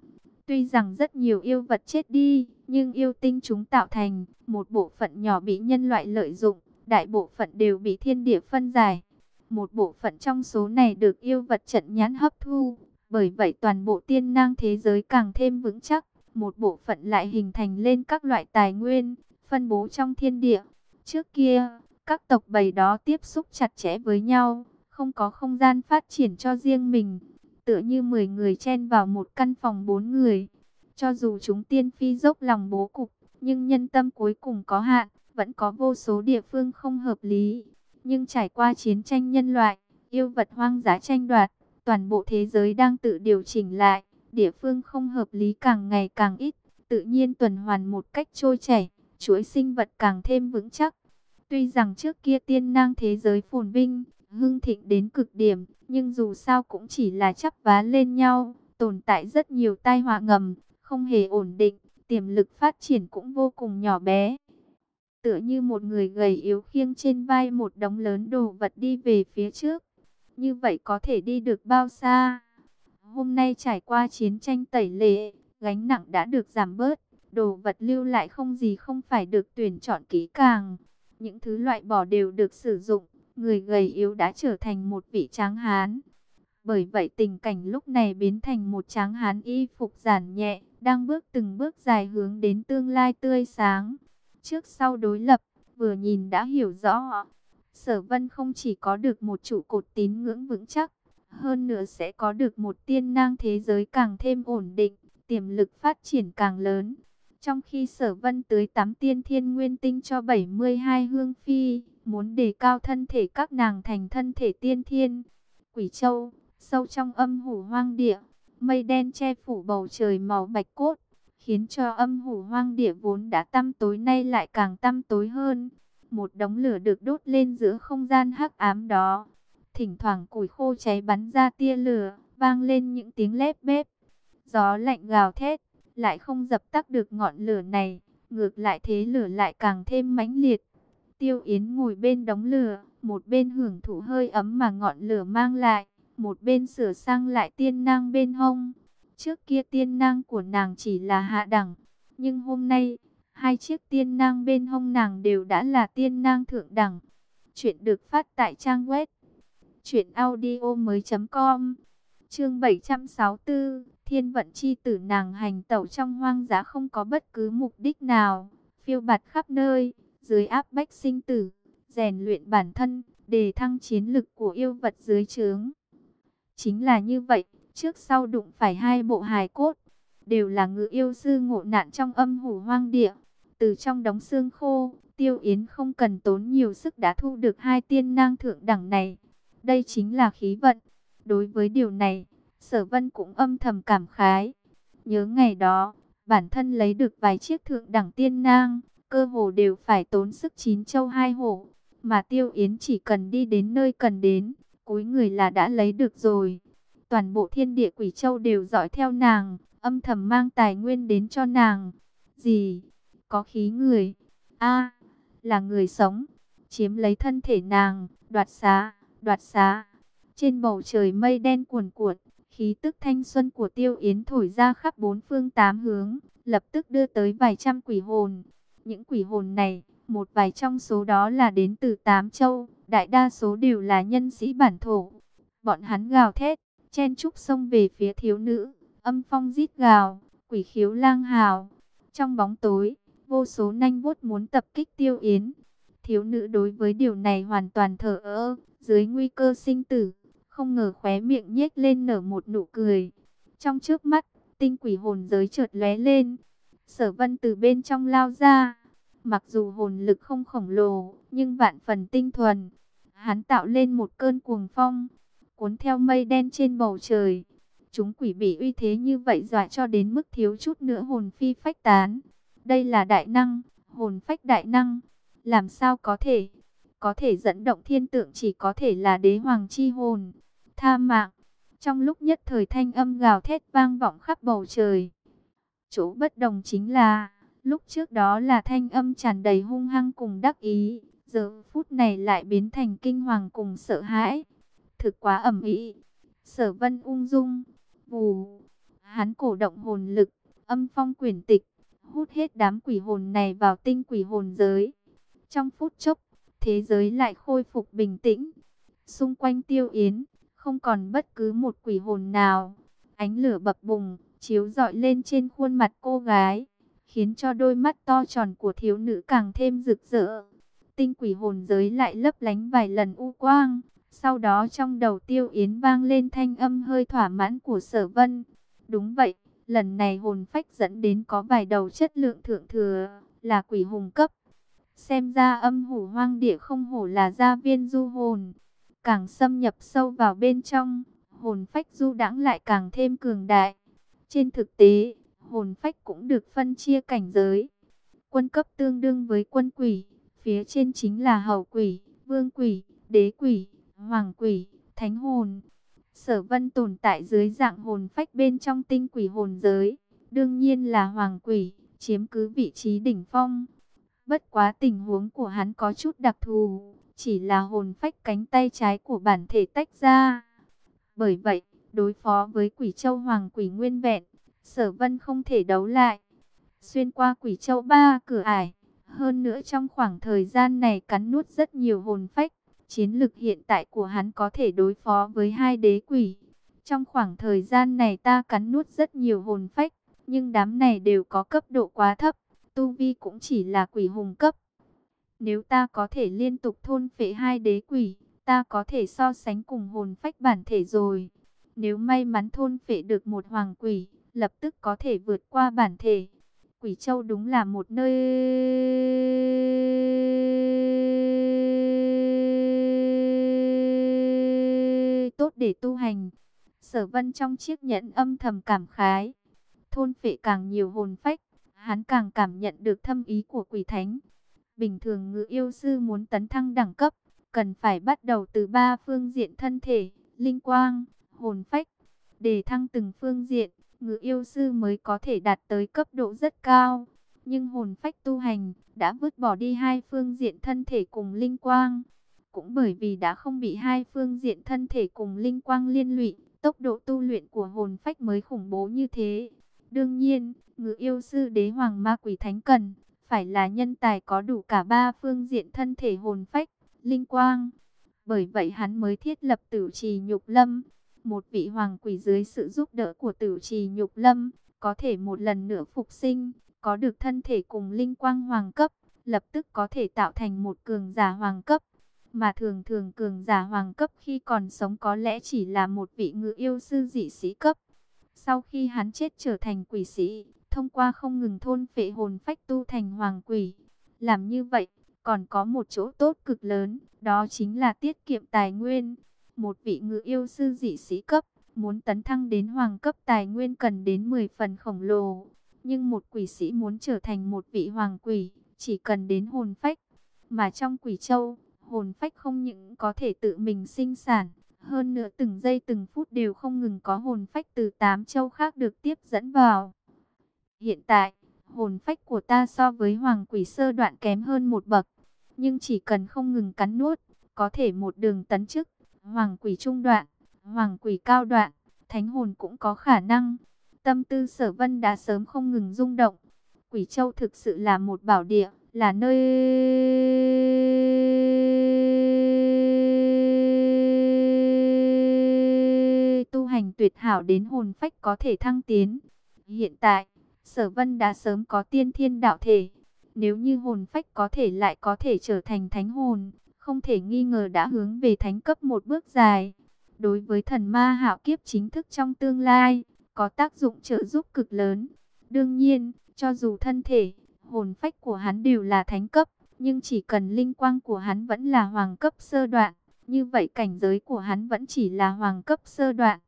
Tuy rằng rất nhiều yêu vật chết đi, nhưng yêu tinh chúng tạo thành một bộ phận nhỏ bị nhân loại lợi dụng, đại bộ phận đều bị thiên địa phân giải. Một bộ phận trong số này được yêu vật trận nhãn hấp thu, bởi vậy toàn bộ tiên năng thế giới càng thêm vững chắc. Một bộ phận lại hình thành lên các loại tài nguyên, phân bố trong thiên địa. Trước kia, các tộc bầy đó tiếp xúc chặt chẽ với nhau, không có không gian phát triển cho riêng mình. Tựa như 10 người chen vào một căn phòng 4 người. Cho dù chúng tiên phi dốc lòng bố cục, nhưng nhân tâm cuối cùng có hạn, vẫn có vô số địa phương không hợp lý. Nhưng trải qua chiến tranh nhân loại, yêu vật hoang dã tranh đoạt, toàn bộ thế giới đang tự điều chỉnh lại, địa phương không hợp lý càng ngày càng ít, tự nhiên tuần hoàn một cách trôi chảy, chuỗi sinh vật càng thêm vững chắc. Tuy rằng trước kia tiên nang thế giới phồn vinh, hưng thịnh đến cực điểm, nhưng dù sao cũng chỉ là chắp vá lên nhau, tồn tại rất nhiều tai họa ngầm, không hề ổn định, tiềm lực phát triển cũng vô cùng nhỏ bé. Tựa như một người gầy yếu khiêng trên vai một đống lớn đồ vật đi về phía trước. Như vậy có thể đi được bao xa? Hôm nay trải qua chiến tranh tẩy lệ, gánh nặng đã được giảm bớt. Đồ vật lưu lại không gì không phải được tuyển chọn kỹ càng. Những thứ loại bỏ đều được sử dụng. Người gầy yếu đã trở thành một vị tráng hán. Bởi vậy tình cảnh lúc này biến thành một tráng hán y phục giản nhẹ, đang bước từng bước dài hướng đến tương lai tươi sáng. Trước sau đối lập, vừa nhìn đã hiểu rõ. Sở vân không chỉ có được một trụ cột tín ngưỡng vững chắc, Hơn nữa sẽ có được một tiên nang thế giới càng thêm ổn định, tiềm lực phát triển càng lớn. Trong khi sở vân tưới tắm tiên thiên nguyên tinh cho 72 hương phi, muốn đề cao thân thể các nàng thành thân thể tiên thiên. Quỷ Châu, sâu trong âm hủ hoang địa, mây đen che phủ bầu trời màu bạch cốt, khiến cho âm hủ hoang địa vốn đã tăm tối nay lại càng tăm tối hơn. Một đống lửa được đốt lên giữa không gian hắc ám đó. Thỉnh thoảng củi khô cháy bắn ra tia lửa, vang lên những tiếng lép bếp. Gió lạnh gào thét, lại không dập tắt được ngọn lửa này, ngược lại thế lửa lại càng thêm mãnh liệt. Tiêu Yến ngồi bên đống lửa, một bên hưởng thụ hơi ấm mà ngọn lửa mang lại, một bên sửa sang lại tiên nang bên hông. Trước kia tiên nang của nàng chỉ là hạ đẳng, nhưng hôm nay, hai chiếc tiên nang bên hông nàng đều đã là tiên nang thượng đẳng. Chuyện được phát tại trang web truyệnaudiomoi.com. Chương 764, Thiên vận chi tử nàng hành tẩu trong hoang dã không có bất cứ mục đích nào, phiêu bạt khắp nơi, dưới áp bách sinh tử, rèn luyện bản thân, đề thăng chiến lực của yêu vật dưới trướng. Chính là như vậy, trước sau đụng phải hai bộ hài cốt, đều là ngự yêu sư ngộ nạn trong âm hủ hoang địa. Từ trong đóng xương khô, Tiêu Yến không cần tốn nhiều sức đã thu được hai tiên nang thượng đẳng này. Đây chính là khí vận. Đối với điều này, Sở Vân cũng âm thầm cảm khái. Nhớ ngày đó, bản thân lấy được vài chiếc thượng đẳng tiên nang, cơ hồ đều phải tốn sức chín châu hai hổ, mà Tiêu Yến chỉ cần đi đến nơi cần đến, cúi người là đã lấy được rồi. Toàn bộ thiên địa quỷ châu đều dõi theo nàng, âm thầm mang tài nguyên đến cho nàng. Gì? Có khí người? A, là người sống, chiếm lấy thân thể nàng, đoạt xá, đoạt xá. Trên bầu trời mây đen cuồn cuộn, khí tức thanh xuân của Tiêu Yến thổi ra khắp bốn phương tám hướng, lập tức đưa tới vài trăm quỷ hồn. Những quỷ hồn này, một vài trong số đó là đến từ tám châu, đại đa số đều là nhân sĩ bản thổ. Bọn hắn gào thét, chen trúc xông về phía thiếu nữ, âm phong rít gào, quỷ khiếu lang hào. Trong bóng tối, vô số nanh vuốt muốn tập kích tiêu yến. Thiếu nữ đối với điều này hoàn toàn thờ ơ, dưới nguy cơ sinh tử, không ngờ khóe miệng nhếch lên nở một nụ cười. Trong trước mắt, tinh quỷ hồn giới chợt lóe lên, sở vân từ bên trong lao ra. Mặc dù hồn lực không khổng lồ, nhưng vạn phần tinh thuần. Hắn tạo lên một cơn cuồng phong, cuốn theo mây đen trên bầu trời. Chúng quỷ bị uy thế như vậy dọa cho đến mức thiếu chút nữa hồn phi phách tán. Đây là đại năng, hồn phách đại năng. Làm sao có thể? Có thể dẫn động thiên tượng chỉ có thể là đế hoàng chi hồn. Tha mạng. Trong lúc nhất thời thanh âm gào thét vang vọng khắp bầu trời. Chỗ bất đồng chính là, lúc trước đó là thanh âm tràn đầy hung hăng cùng đắc ý. Giờ phút này lại biến thành kinh hoàng cùng sợ hãi. Thực quá ẩm ý. Sở vân ung dung. Vù. Hắn cổ động hồn lực. Âm phong quyển tịch hút hết đám quỷ hồn này vào tinh quỷ hồn giới. Trong phút chốc, thế giới lại khôi phục bình tĩnh. Xung quanh tiêu yến, không còn bất cứ một quỷ hồn nào. Ánh lửa bập bùng, chiếu rọi lên trên khuôn mặt cô gái, khiến cho đôi mắt to tròn của thiếu nữ càng thêm rực rỡ. Tinh quỷ hồn giới lại lấp lánh vài lần u quang. Sau đó trong đầu tiêu yến vang lên thanh âm hơi thỏa mãn của sở vân. Đúng vậy, Lần này hồn phách dẫn đến có vài đầu chất lượng thượng thừa, là quỷ hùng cấp. Xem ra âm hủ hoang địa không hổ là gia viên du hồn. Càng xâm nhập sâu vào bên trong, hồn phách du đãng lại càng thêm cường đại. Trên thực tế, hồn phách cũng được phân chia cảnh giới. Quân cấp tương đương với quân quỷ, phía trên chính là hầu quỷ, vương quỷ, đế quỷ, hoàng quỷ, thánh hồn. Sở vân tồn tại dưới dạng hồn phách bên trong tinh quỷ hồn giới. Đương nhiên là hoàng quỷ, chiếm cứ vị trí đỉnh phong. Bất quá tình huống của hắn có chút đặc thù, chỉ là hồn phách cánh tay trái của bản thể tách ra. Bởi vậy, đối phó với quỷ châu hoàng quỷ nguyên vẹn, sở vân không thể đấu lại. Xuyên qua quỷ châu ba cửa ải, hơn nữa trong khoảng thời gian này cắn nuốt rất nhiều hồn phách. Chiến lực hiện tại của hắn có thể đối phó với hai đế quỷ. Trong khoảng thời gian này ta cắn nuốt rất nhiều hồn phách, nhưng đám này đều có cấp độ quá thấp, tu vi cũng chỉ là quỷ hùng cấp. Nếu ta có thể liên tục thôn phệ hai đế quỷ, ta có thể so sánh cùng hồn phách bản thể rồi. Nếu may mắn thôn phệ được một hoàng quỷ, lập tức có thể vượt qua bản thể. Quỷ Châu đúng là một nơi tốt để tu hành. Sở Vân trong chiếc nhẫn âm thầm cảm khái. Thôn phệ càng nhiều hồn phách, hắn càng cảm nhận được thâm ý của quỷ thánh. Bình thường ngự yêu sư muốn tấn thăng đẳng cấp, cần phải bắt đầu từ ba phương diện thân thể, linh quang, hồn phách. Để thăng từng phương diện, ngự yêu sư mới có thể đạt tới cấp độ rất cao. Nhưng hồn phách tu hành đã vứt bỏ đi hai phương diện thân thể cùng linh quang. Cũng bởi vì đã không bị hai phương diện thân thể cùng linh quang liên lụy, tốc độ tu luyện của hồn phách mới khủng bố như thế. Đương nhiên, ngự yêu sư đế hoàng ma quỷ thánh cần, phải là nhân tài có đủ cả ba phương diện thân thể hồn phách, linh quang. Bởi vậy hắn mới thiết lập tử trì nhục lâm. Một vị hoàng quỷ dưới sự giúp đỡ của tử trì nhục lâm, có thể một lần nữa phục sinh, có được thân thể cùng linh quang hoàng cấp, lập tức có thể tạo thành một cường giả hoàng cấp. Mà thường thường cường giả hoàng cấp khi còn sống có lẽ chỉ là một vị ngự yêu sư dị sĩ cấp. Sau khi hắn chết trở thành quỷ sĩ, thông qua không ngừng thôn phệ hồn phách tu thành hoàng quỷ. Làm như vậy, còn có một chỗ tốt cực lớn, đó chính là tiết kiệm tài nguyên. Một vị ngự yêu sư dị sĩ cấp, muốn tấn thăng đến hoàng cấp tài nguyên cần đến 10 phần khổng lồ. Nhưng một quỷ sĩ muốn trở thành một vị hoàng quỷ, chỉ cần đến hồn phách. Mà trong quỷ châu, hồn phách không những có thể tự mình sinh sản, hơn nữa từng giây từng phút đều không ngừng có hồn phách từ tám châu khác được tiếp dẫn vào. Hiện tại, hồn phách của ta so với hoàng quỷ sơ đoạn kém hơn một bậc, nhưng chỉ cần không ngừng cắn nuốt, có thể một đường tấn chức, hoàng quỷ trung đoạn, hoàng quỷ cao đoạn, thánh hồn cũng có khả năng. Tâm tư sở vân đã sớm không ngừng rung động. Quỷ Châu thực sự là một bảo địa, là nơi tu hành tuyệt hảo đến hồn phách có thể thăng tiến. Hiện tại, Sở Vân đã sớm có tiên thiên đạo thể. Nếu như hồn phách có thể lại có thể trở thành thánh hồn, không thể nghi ngờ đã hướng về thánh cấp một bước dài. Đối với thần ma hạo kiếp chính thức trong tương lai, có tác dụng trợ giúp cực lớn. Đương nhiên, cho dù thân thể, hồn phách của hắn đều là thánh cấp, nhưng chỉ cần linh quang của hắn vẫn là hoàng cấp sơ đoạn, như vậy cảnh giới của hắn vẫn chỉ là hoàng cấp sơ đoạn.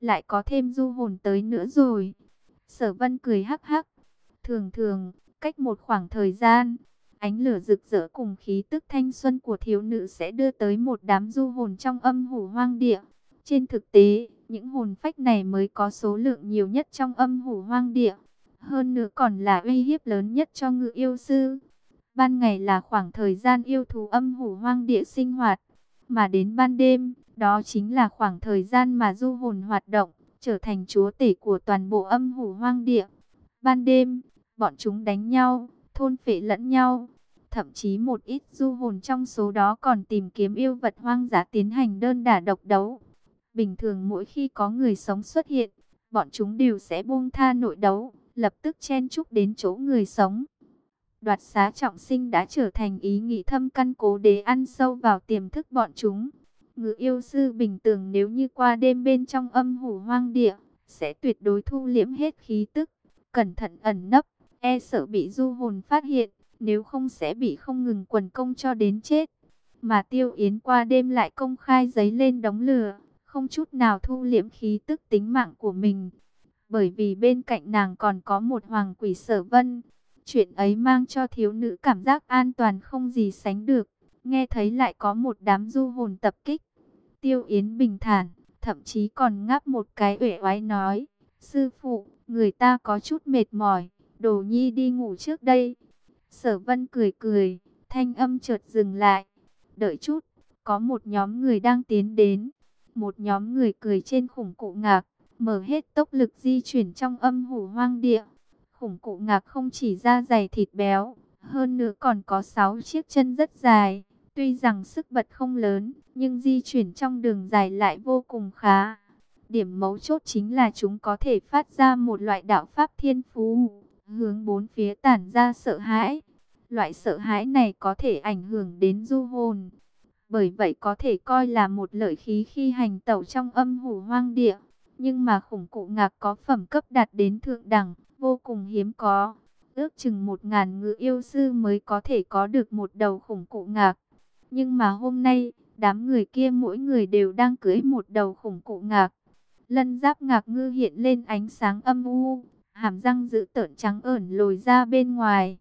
Lại có thêm du hồn tới nữa rồi. Sở vân cười hắc hắc. Thường thường, cách một khoảng thời gian, ánh lửa rực rỡ cùng khí tức thanh xuân của thiếu nữ sẽ đưa tới một đám du hồn trong âm hủ hoang địa. Trên thực tế, những hồn phách này mới có số lượng nhiều nhất trong âm hủ hoang địa. Hơn nữa còn là uy hiếp lớn nhất cho ngự yêu sư. Ban ngày là khoảng thời gian yêu thú âm hủ hoang địa sinh hoạt. Mà đến ban đêm, đó chính là khoảng thời gian mà du hồn hoạt động, trở thành chúa tể của toàn bộ âm hủ hoang địa. Ban đêm, bọn chúng đánh nhau, thôn phệ lẫn nhau. Thậm chí một ít du hồn trong số đó còn tìm kiếm yêu vật hoang dã tiến hành đơn đả độc đấu. Bình thường mỗi khi có người sống xuất hiện, bọn chúng đều sẽ buông tha nội đấu, lập tức chen chúc đến chỗ người sống. Đoạt xá trọng sinh đã trở thành ý nghĩ thâm căn cố để ăn sâu vào tiềm thức bọn chúng. Ngự yêu sư bình thường nếu như qua đêm bên trong âm hủ hoang địa, sẽ tuyệt đối thu liễm hết khí tức, cẩn thận ẩn nấp, e sợ bị du hồn phát hiện, nếu không sẽ bị không ngừng quần công cho đến chết. Mà tiêu yến qua đêm lại công khai giấy lên đóng lửa, không chút nào thu liễm khí tức tính mạng của mình. Bởi vì bên cạnh nàng còn có một hoàng quỷ sở vân, chuyện ấy mang cho thiếu nữ cảm giác an toàn không gì sánh được. Nghe thấy lại có một đám du hồn tập kích. Tiêu Yến bình thản, thậm chí còn ngáp một cái uể oái nói. Sư phụ, người ta có chút mệt mỏi, đồ nhi đi ngủ trước đây. Sở vân cười cười, thanh âm chợt dừng lại. Đợi chút, có một nhóm người đang tiến đến. Một nhóm người cười trên khủng cụ ngạc, mở hết tốc lực di chuyển trong âm hủ hoang địa. Khủng cụ ngạc không chỉ da dày thịt béo, hơn nữa còn có 6 chiếc chân rất dài. Tuy rằng sức bật không lớn, nhưng di chuyển trong đường dài lại vô cùng khá. Điểm mấu chốt chính là chúng có thể phát ra một loại đạo pháp thiên phú, hướng bốn phía tản ra sợ hãi. Loại sợ hãi này có thể ảnh hưởng đến du hồn. Bởi vậy có thể coi là một lợi khí khi hành tẩu trong âm hủ hoang địa. Nhưng mà khủng cụ ngạc có phẩm cấp đạt đến thượng đẳng, vô cùng hiếm có. Ước chừng một ngàn ngự yêu sư mới có thể có được một đầu khủng cụ ngạc. Nhưng mà hôm nay, đám người kia mỗi người đều đang cưới một đầu khủng cụ ngạc. Lân giáp ngạc ngư hiện lên ánh sáng âm u, hàm răng giữ tợn trắng ẩn lồi ra bên ngoài.